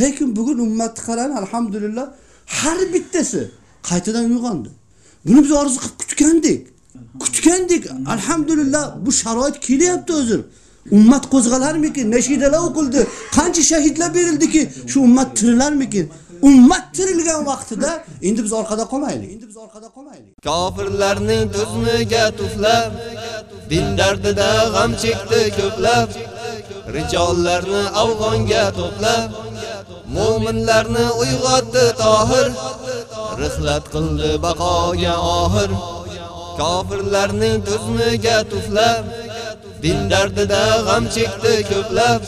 Lekin bugun ummatni qarang, alhamdulillah, har bittasi qaytadan uyg'ondi. Buni biz orzu qilib kutgandik. Kutgandik. Alhamdulillah bu sharoit kelyapti hozir Ummat qo'zg'alarmikin? Nashidalar o'qildi. Qancha shahidlar berildiki, shu ummat tirilarmikin? Ummat tirilgan vaqtida endi biz orqada qolmaylik. Endi biz orqada qolmaylik. Kofirlarning tuzmiga tuflab, din dardida g'am chekdi ko'plab, rijollarni afg'onga to'plab, mu'minlarni uyg'otdi tohir, rihlat qildi baqoga oxir. Kofirlarning tuzmiga tuflab, din dardida g'am chekdi ko'plab,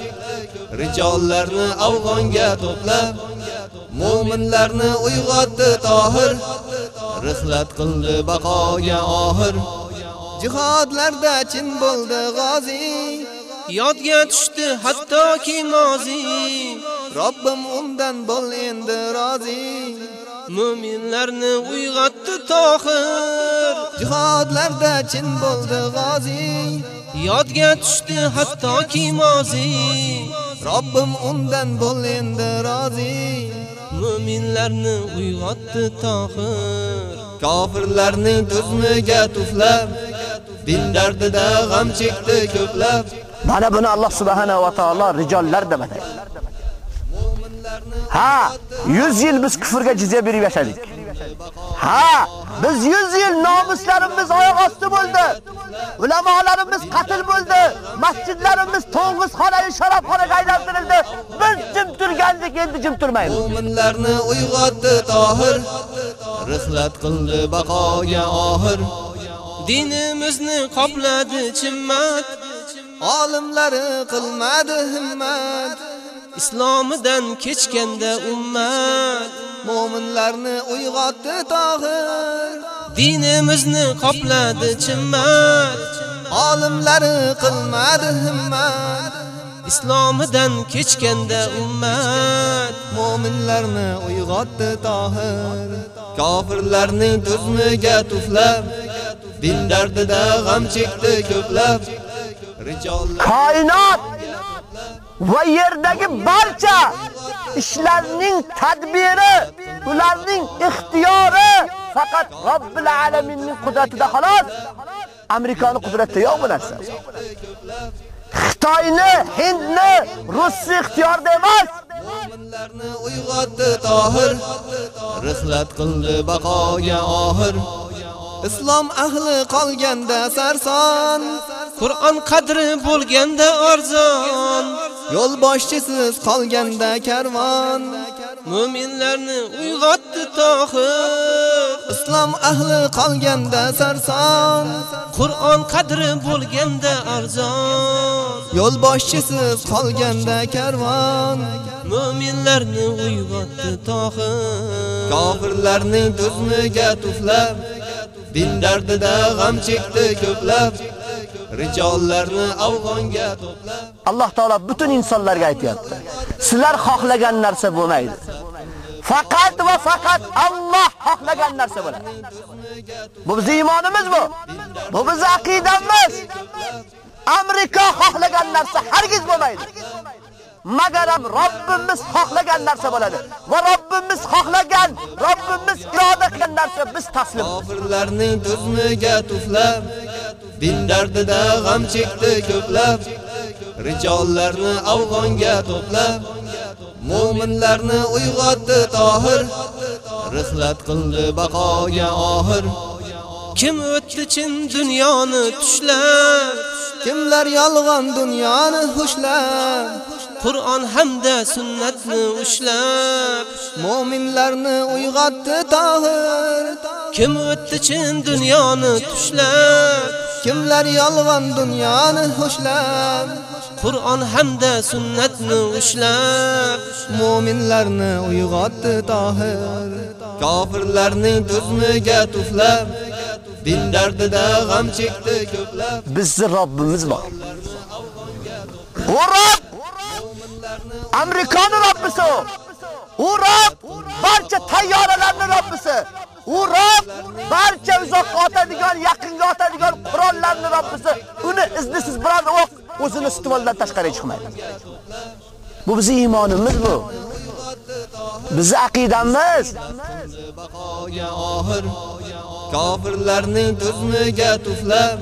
rijollarni afg'onga to'plab, mu'minlarni uyg'otdi tohir, rihlat qildi baqoga oxir. Jihodlarda chin bo'ldi g'ozi, yodga tushdi hattoki mozi. Robbim undan bo'l endi rozi. Mu'minlarni uyg'otdi tohir, jihodlarda chin bo'ldi g'ozi. Yodga tushdi hattoki mozi. Robbim undan bo'l endi rozi. Mu'minlarni uyg'otdi tohir. Kofirlarning tuzmiga tuflab, din dardida g'am chekdi ko'plab. Mana buni Alloh subhanahu va taolo rijollar deb ataydi. Ha, 100 yil biz kufrga jizya berib yashadik. Ha, biz 100 yil nomuslarimiz oyoq osti bo'ldi. Ulamolarimiz qatl bo'ldi. Masjidlarimiz to'ng'iz xonali sharofxonaga aylantirildi. Biz jim turgandik, endi jim turmaymiz. Mu'minlarni uyg'otdi tohir, rihlat qildi baqoga oxir. Dinimizni qopladi chimmat, olimlari qilmadi himmat. Islomidan kechganda ummat mu'minlarni uyg'otdi tohir. Dinimizni qopladi chimmat, olimlari qilmadi himmat. Islomidan kechganda ummat mu'minlarni uyg'otdi tohir. Kofirlarning tuzmiga tuflab, din dardida g'am chekdi ko'plab. Rijollar Koinot va yerdagi barcha ishlarning tadbiri, ularning ixtiyori faqat Robbil alaminning qudratida xolos. Amerikani qudratida yo'q bu narsa. Xitoyni, Hindni, Rusni ixtiyorida emas. Mu'minlarni uyg'otdi tohir, rihlat qildi baqoga oxir. Islom ahli qolganda sarson, Qur'on qadri bo'lganda arzon, yo'l boshchisiz qolganda karvon. Mu'minlarni uyg'otdi tohir, Islom ahli qolganda sarson, Qur'on qadri bo'lganda arzon, yo'l boshchisiz qolganda karvon. Mu'minlarni uyg'otdi tohir, kofirlarning tuzmiga tuflab din dardida g'am chekdi ko'plab rijollarni afg'onga to'plab Alloh taolo butun insonlarga aytayapti. Sizlar xohlagan narsa bo'lmaydi. Faqat va faqat Alloh xohlagan narsa bo'ladi. Bu bizning iymonimiz bu. Bu bizning aqidamiz. Amerika xohlagan narsa hargiz bo'lmaydi. Magaram Robbimiz xohlagan narsa bo'ladi. Va Robbimiz xohlagan, Robbimiz iroda qilgan narsa biz taslim. kofirlarning tuzmiga tuflab din dardida g'am chekdi ko'plab rijollarni afg'onga to'plab mu'minlarni uyg'otdi tohir rihlat qildi baqoga oxir kim o'tdi chin dunyoni tushlar, kimlar yolg'on dunyoni xushlar. Qur'on hamda sunnatni ushlab mu'minlarni uyg'otdi tohir. Kim o'tdi chin dunyoni tushlab kimlar yolg'on dunyoni hushlab Qur'on hamda sunnatni ushlab mu'minlarni uyg'otdi tohir. Kofirlarning tuzmiga tuflab din dardida g'am chekdi ko'plab. Bizning Robbimiz bor. Robb Amerikanın Rabbisi u. U Robb barcha tayyoralarning Robbisi. U Rob barcha uzoqqa otadigan, yaqinga otadigan qurollarning Robbisi. Uni iznisiz biror o'q o'zini stvoldan tashqariga chiqmaydi. Bu bizning iymonimiz bu. Bizi aqidamiz. baqoga oxir kofirlarning tuzmiga tuflab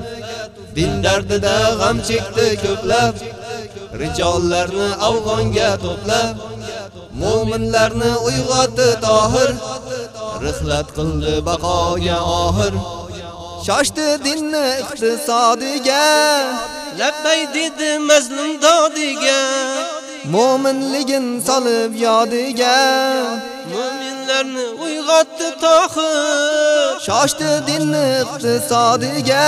din dardida g'am chekdi ko'plab rijollarni afg'onga to'plab mo'minlarni uyg'otdi tohir. Rihlat qildi baqoga oxir shoshdi dinni iqtisodiga. Labbay dedi mazlum dodiga. Mo'minligin solib yodiga. Mu'minlarni uyg'otdi tohir. Shoshdi dinni iqtisodiga.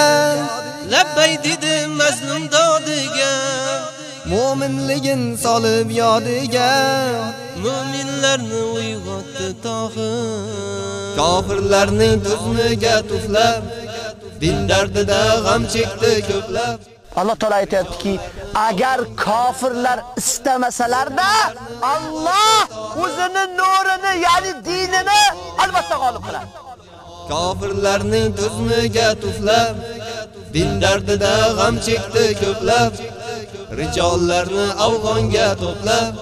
Labbay dedi mo'minligin solib yodiga. Mu'minlarni uyg'otdi tohir. Kofirlarning tuzmiga tuflab din dardida g'am chekdi ko'plab. Alloh taolo aytayaptiki, agar kofirlar istamasalarda Alloh o'zini nurini, ya'ni dinini albatta g'olib qiladi. kofirlarning tuzmiga tuflab din dardida g'am chekdi ko'plab rijollarni afg'onga to'plab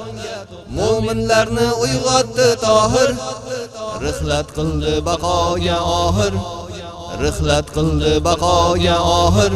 mo'minlarni uyg'otdi tohir. Rihlat qildi baqoga oxir rihlat qildi baqoga oxir